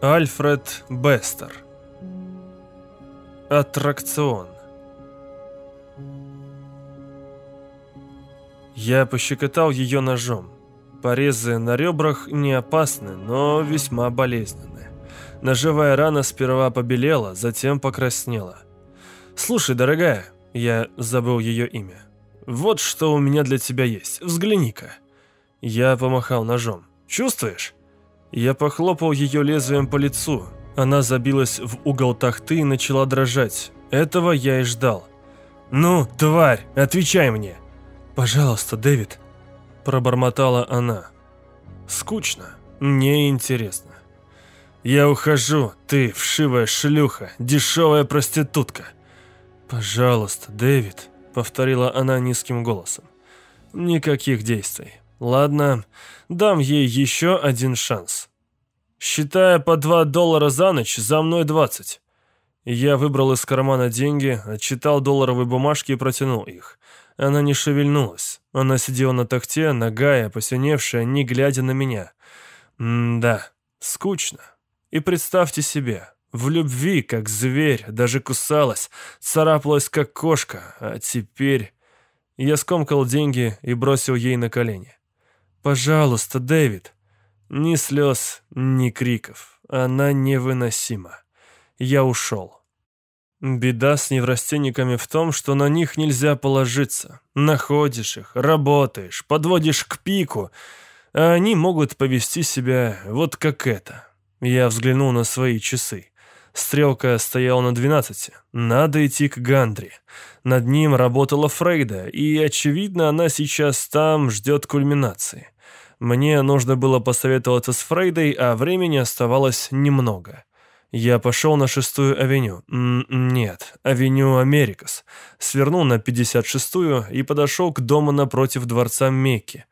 Альфред Бестер Аттракцион Я пощекотал ее ножом. Порезы на ребрах не опасны, но весьма болезненны. Ножевая рана сперва побелела, затем покраснела. «Слушай, дорогая», я забыл ее имя, «вот что у меня для тебя есть, взгляни-ка». Я помахал ножом. «Чувствуешь?» Я похлопал ее лезвием по лицу. Она забилась в угол тахты и начала дрожать. Этого я и ждал. «Ну, тварь, отвечай мне!» «Пожалуйста, Дэвид», – пробормотала она. «Скучно, неинтересно. Я ухожу, ты вшивая шлюха, дешевая проститутка». «Пожалуйста, Дэвид», – повторила она низким голосом. «Никаких действий. Ладно, дам ей еще один шанс. Считая по два доллара за ночь, за мной двадцать. Я выбрал из кармана деньги, отчитал долларовые бумажки и протянул их. Она не шевельнулась. Она сидела на тахте, ногая, посиневшая, не глядя на меня. М-да, скучно. И представьте себе, в любви, как зверь, даже кусалась, царапалась, как кошка, а теперь... Я скомкал деньги и бросил ей на колени. «Пожалуйста, Дэвид». Ни слез, ни криков. Она невыносима. Я ушел. Беда с неврастенниками в том, что на них нельзя положиться. Находишь их, работаешь, подводишь к пику, а они могут повести себя вот как это. Я взглянул на свои часы. Стрелка стояла на 12. Надо идти к Гандри. Над ним работала Фрейда, и, очевидно, она сейчас там ждет кульминации. Мне нужно было посоветоваться с Фрейдой, а времени оставалось немного. Я пошел на шестую авеню. М нет, авеню Америкас. Свернул на 56-ю и подошел к дому напротив дворца Мекки.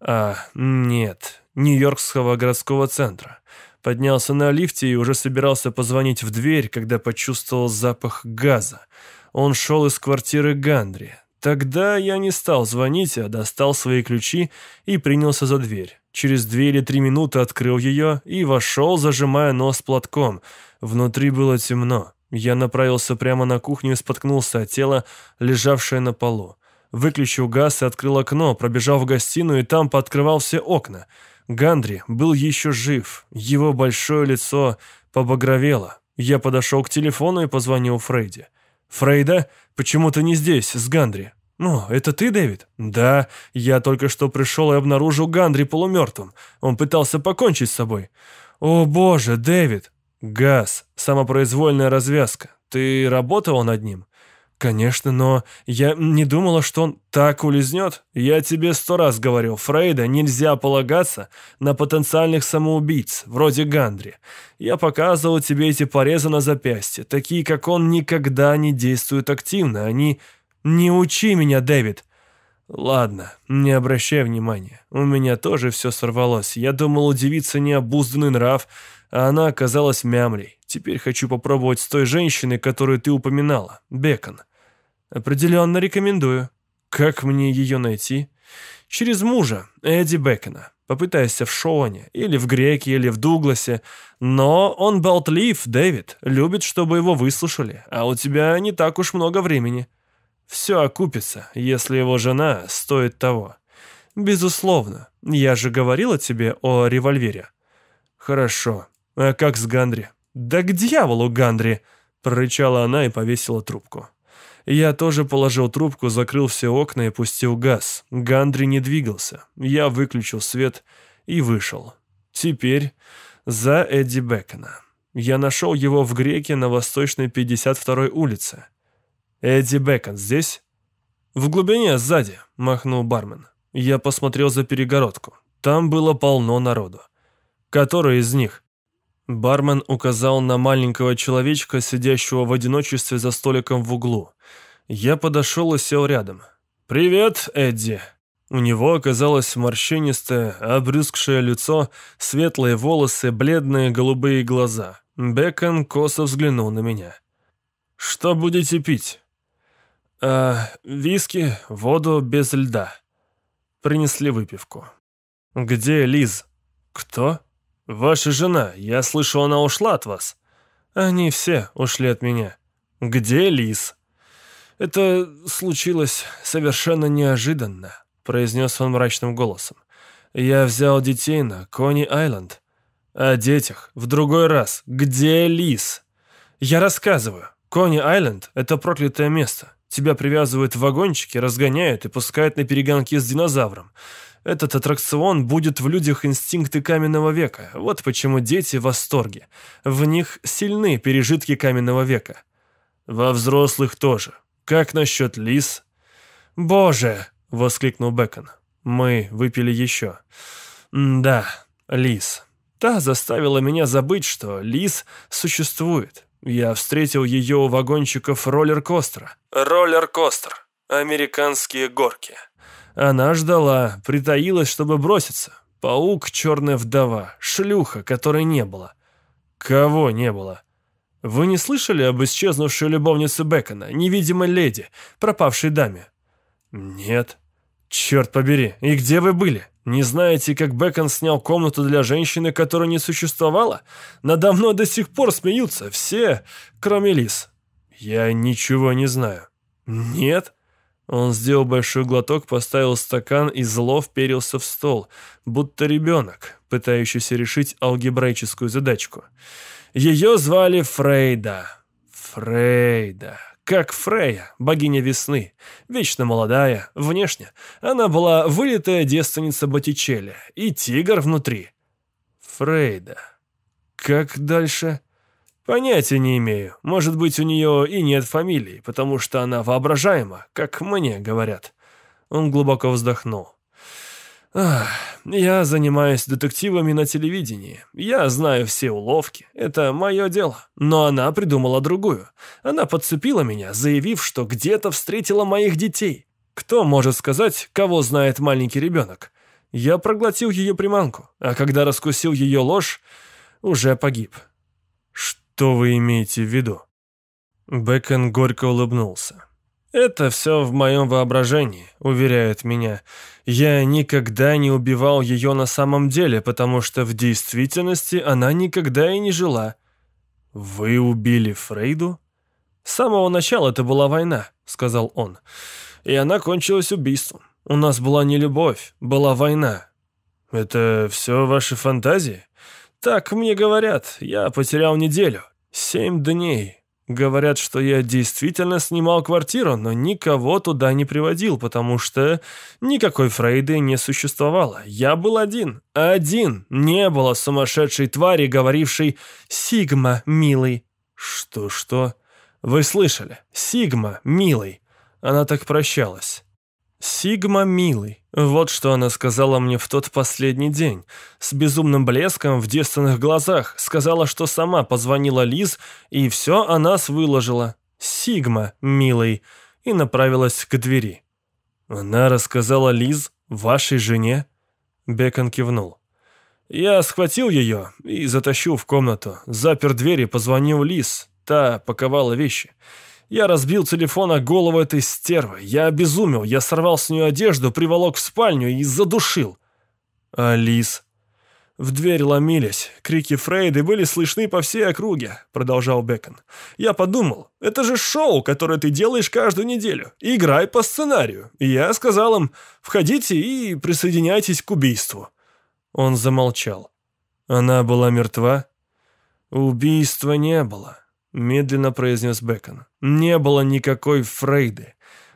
А, нет, Нью-Йоркского городского центра. Поднялся на лифте и уже собирался позвонить в дверь, когда почувствовал запах газа. Он шел из квартиры Гандри. Тогда я не стал звонить, а достал свои ключи и принялся за дверь. Через две или три минуты открыл ее и вошел, зажимая нос платком. Внутри было темно. Я направился прямо на кухню и споткнулся от тела, лежавшее на полу. Выключил газ и открыл окно, пробежал в гостиную и там пооткрывал все окна. Гандри был еще жив, его большое лицо побагровело. Я подошел к телефону и позвонил Фрейде. «Фрейда, почему ты не здесь, с Гандри?» «Ну, это ты, Дэвид?» «Да, я только что пришел и обнаружил Гандри полумертвым. Он пытался покончить с собой». «О боже, Дэвид!» «Газ, самопроизвольная развязка. Ты работала над ним?» «Конечно, но я не думала, что он так улизнет. Я тебе сто раз говорил, Фрейда нельзя полагаться на потенциальных самоубийц, вроде Гандри. Я показывал тебе эти порезы на запястье. Такие, как он, никогда не действуют активно. Они... Не учи меня, Дэвид!» «Ладно, не обращай внимания. У меня тоже все сорвалось. Я думал, у девицы необузданный нрав, а она оказалась мямлей. Теперь хочу попробовать с той женщиной, которую ты упоминала, Бекон. Определенно рекомендую. Как мне ее найти? Через мужа, Эдди Бекона. Попытайся в Шоуне, или в Греке, или в Дугласе. Но он болтлив, Дэвид, любит, чтобы его выслушали, а у тебя не так уж много времени. Все окупится, если его жена стоит того. Безусловно. Я же говорила тебе о револьвере. Хорошо. А как с Гандри? Да к дьяволу Гандри! Прорычала она и повесила трубку. Я тоже положил трубку, закрыл все окна и пустил газ. Гандри не двигался. Я выключил свет и вышел. Теперь за Эдди Бекона. Я нашел его в Греке на Восточной 52-й улице. «Эдди Бекон здесь?» «В глубине, сзади», — махнул бармен. Я посмотрел за перегородку. Там было полно народу. «Который из них?» Бармен указал на маленького человечка, сидящего в одиночестве за столиком в углу. Я подошел и сел рядом. «Привет, Эдди!» У него оказалось морщинистое, обрюзгшее лицо, светлые волосы, бледные голубые глаза. Бекон косо взглянул на меня. «Что будете пить?» «А, виски, воду без льда». Принесли выпивку. «Где Лиз?» «Кто?» «Ваша жена. Я слышу, она ушла от вас». «Они все ушли от меня». «Где Лиз?» «Это случилось совершенно неожиданно», — произнес он мрачным голосом. «Я взял детей на Кони-Айленд». «О детях. В другой раз. Где Лиз?» «Я рассказываю. Кони-Айленд — это проклятое место. Тебя привязывают в вагончике, разгоняют и пускают на перегонки с динозавром. Этот аттракцион будет в людях инстинкты каменного века. Вот почему дети в восторге. В них сильны пережитки каменного века. Во взрослых тоже. Как насчет лис? «Боже!» — воскликнул Бекон. Мы выпили еще. «Да, лис. Та заставила меня забыть, что лис существует. Я встретил ее у вагончиков роллер-костера. Роллер-костер. Американские горки. Она ждала, притаилась, чтобы броситься. Паук, черная вдова, шлюха, которой не было. Кого не было? Вы не слышали об исчезнувшей любовнице Бекона, невидимой леди, пропавшей даме? Нет. Черт побери, и где вы были? Не знаете, как Бекон снял комнату для женщины, которая не существовала? Надо мной до сих пор смеются, все, кроме Лис. Я ничего не знаю. Нет? Он сделал большой глоток, поставил стакан и зло вперился в стол, будто ребенок, пытающийся решить алгебраическую задачку. Ее звали Фрейда. Фрейда. Как Фрея, богиня весны, вечно молодая, внешне. Она была вылитая девственница Боттичелли, и тигр внутри. Фрейда. Как дальше? Понятия не имею. Может быть, у нее и нет фамилии, потому что она воображаема, как мне говорят. Он глубоко вздохнул. Я занимаюсь детективами на телевидении. Я знаю все уловки. Это мое дело. Но она придумала другую. Она подцепила меня, заявив, что где-то встретила моих детей. Кто может сказать, кого знает маленький ребенок? Я проглотил ее приманку, а когда раскусил ее ложь, уже погиб. Что вы имеете в виду? Бэкон горько улыбнулся. «Это все в моем воображении», — уверяет меня. «Я никогда не убивал ее на самом деле, потому что в действительности она никогда и не жила». «Вы убили Фрейду?» «С самого начала это была война», — сказал он. «И она кончилась убийством. У нас была не любовь, была война». «Это все ваши фантазии?» «Так мне говорят. Я потерял неделю. Семь дней. Говорят, что я действительно снимал квартиру, но никого туда не приводил, потому что никакой Фрейды не существовало. Я был один. Один. Не было сумасшедшей твари, говорившей «Сигма, милый». Что-что? Вы слышали? Сигма, милый. Она так прощалась. «Сигма, милый». Вот что она сказала мне в тот последний день. С безумным блеском в девственных глазах. Сказала, что сама позвонила Лиз, и все о нас выложила. «Сигма, милый». И направилась к двери. «Она рассказала Лиз, вашей жене?» Бекон кивнул. «Я схватил ее и затащил в комнату. Запер дверь и позвонил Лиз. Та паковала вещи. Я разбил телефон о голову этой стервы. Я обезумел. Я сорвал с нее одежду, приволок в спальню и задушил. Алис. В дверь ломились. Крики Фрейды были слышны по всей округе, продолжал Бекон. Я подумал, это же шоу, которое ты делаешь каждую неделю. Играй по сценарию. И я сказал им, входите и присоединяйтесь к убийству. Он замолчал. Она была мертва? Убийства не было медленно произнес Бекон. Не было никакой Фрейды.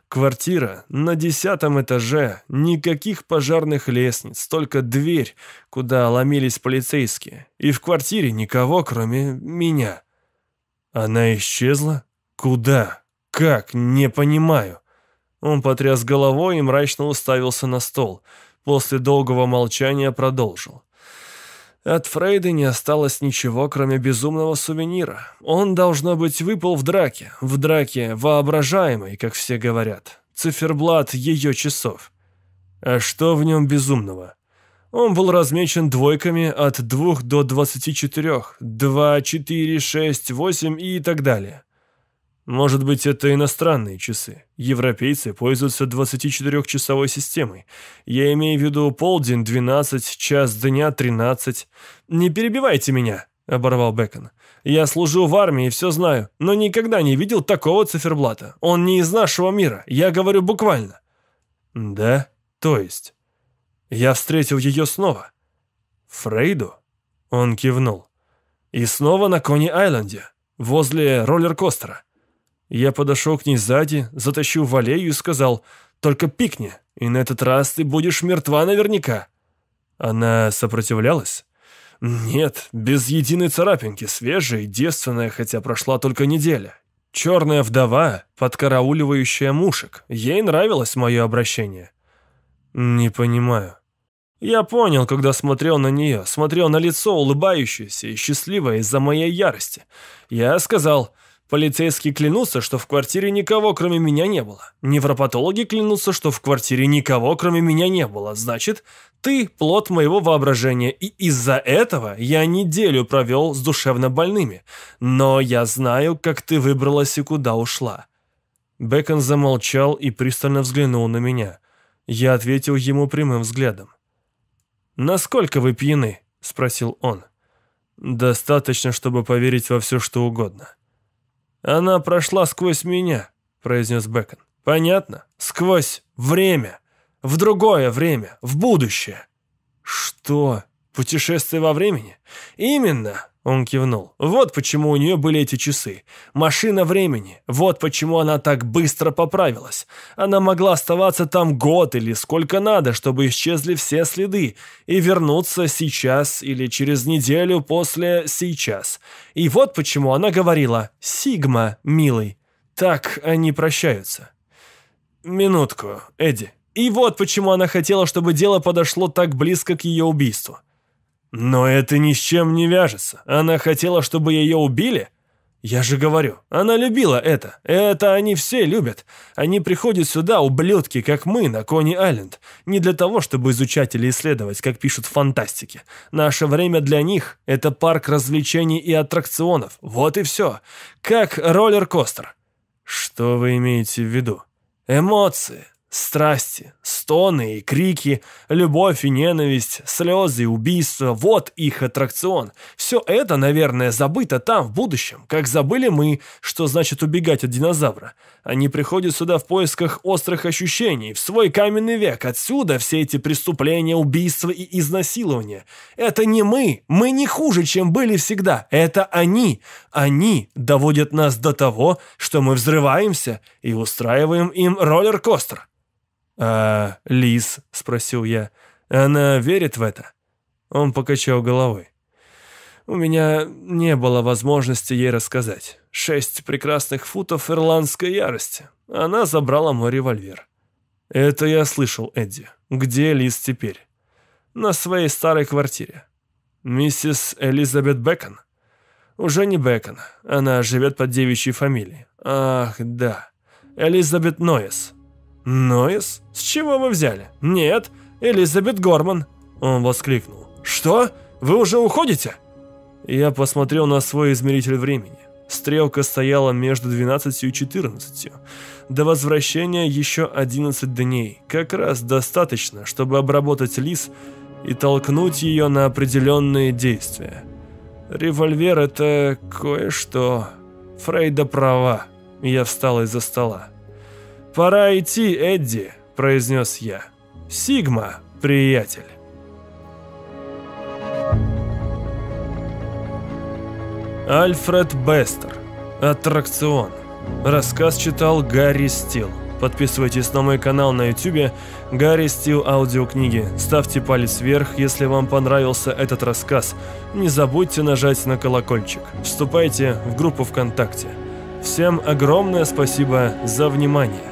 Квартира на десятом этаже, никаких пожарных лестниц, только дверь, куда ломились полицейские. И в квартире никого, кроме меня. Она исчезла? Куда? Как? Не понимаю. Он потряс головой и мрачно уставился на стол. После долгого молчания продолжил. От Фрейда не осталось ничего, кроме безумного сувенира. Он, должно быть, выпал в драке. В драке воображаемой, как все говорят. Циферблат ее часов. А что в нем безумного? Он был размечен двойками от 2 до 24. 2, 4, 6, 8 и так далее. Может быть, это иностранные часы. Европейцы пользуются 24-часовой системой. Я имею в виду полдень 12, час дня 13. Не перебивайте меня, оборвал Бекон. Я служил в армии и все знаю, но никогда не видел такого циферблата. Он не из нашего мира, я говорю буквально. Да? То есть? Я встретил ее снова. Фрейду? Он кивнул. И снова на Кони-Айленде, возле роллер-костера. Я подошел к ней сзади, затащил в аллею и сказал, «Только пикни, и на этот раз ты будешь мертва наверняка». Она сопротивлялась? Нет, без единой царапинки, свежая и девственная, хотя прошла только неделя. Черная вдова, подкарауливающая мушек. Ей нравилось мое обращение. Не понимаю. Я понял, когда смотрел на нее, смотрел на лицо, улыбающееся и счастливое из-за моей ярости. Я сказал, Полицейские клянутся, что в квартире никого, кроме меня, не было. Невропатологи клянутся, что в квартире никого, кроме меня, не было. Значит, ты – плод моего воображения, и из-за этого я неделю провел с душевно больными. Но я знаю, как ты выбралась и куда ушла». Бекон замолчал и пристально взглянул на меня. Я ответил ему прямым взглядом. «Насколько вы пьяны?» – спросил он. «Достаточно, чтобы поверить во все, что угодно». «Она прошла сквозь меня», — произнес Бекон. «Понятно? Сквозь время. В другое время. В будущее». «Что? Путешествие во времени?» «Именно. Он кивнул. «Вот почему у нее были эти часы. Машина времени. Вот почему она так быстро поправилась. Она могла оставаться там год или сколько надо, чтобы исчезли все следы, и вернуться сейчас или через неделю после сейчас. И вот почему она говорила «Сигма, милый». Так они прощаются». «Минутку, Эдди. И вот почему она хотела, чтобы дело подошло так близко к ее убийству». Но это ни с чем не вяжется. Она хотела, чтобы ее убили? Я же говорю, она любила это. Это они все любят. Они приходят сюда, ублюдки, как мы, на Кони-Айленд. Не для того, чтобы изучать или исследовать, как пишут в фантастике. Наше время для них – это парк развлечений и аттракционов. Вот и все. Как роллер-костер. Что вы имеете в виду? Эмоции. Страсти, стоны и крики, любовь и ненависть, слезы и убийства – вот их аттракцион. Все это, наверное, забыто там, в будущем, как забыли мы, что значит убегать от динозавра. Они приходят сюда в поисках острых ощущений, в свой каменный век. Отсюда все эти преступления, убийства и изнасилования. Это не мы, мы не хуже, чем были всегда. Это они. Они доводят нас до того, что мы взрываемся и устраиваем им роллер-костер. «А Лиз?» – спросил я. «Она верит в это?» Он покачал головой. У меня не было возможности ей рассказать. Шесть прекрасных футов ирландской ярости. Она забрала мой револьвер. Это я слышал, Эдди. Где Лиз теперь? На своей старой квартире. Миссис Элизабет Бекон? Уже не Бекон. Она живет под девичьей фамилией. Ах, да. Элизабет Нойес. «Нойс? С чего вы взяли?» «Нет, Элизабет Горман!» Он воскликнул. «Что? Вы уже уходите?» Я посмотрел на свой измеритель времени. Стрелка стояла между 12 и 14. До возвращения еще 11 дней. Как раз достаточно, чтобы обработать лис и толкнуть ее на определенные действия. Револьвер — это кое-что. Фрейда права. Я встал из-за стола. «Пора идти, Эдди», – произнес я. «Сигма, приятель». Альфред Бестер. Аттракцион. Рассказ читал Гарри Стил. Подписывайтесь на мой канал на YouTube Гарри Стил аудиокниги. Ставьте палец вверх, если вам понравился этот рассказ. Не забудьте нажать на колокольчик. Вступайте в группу ВКонтакте. Всем огромное спасибо за внимание.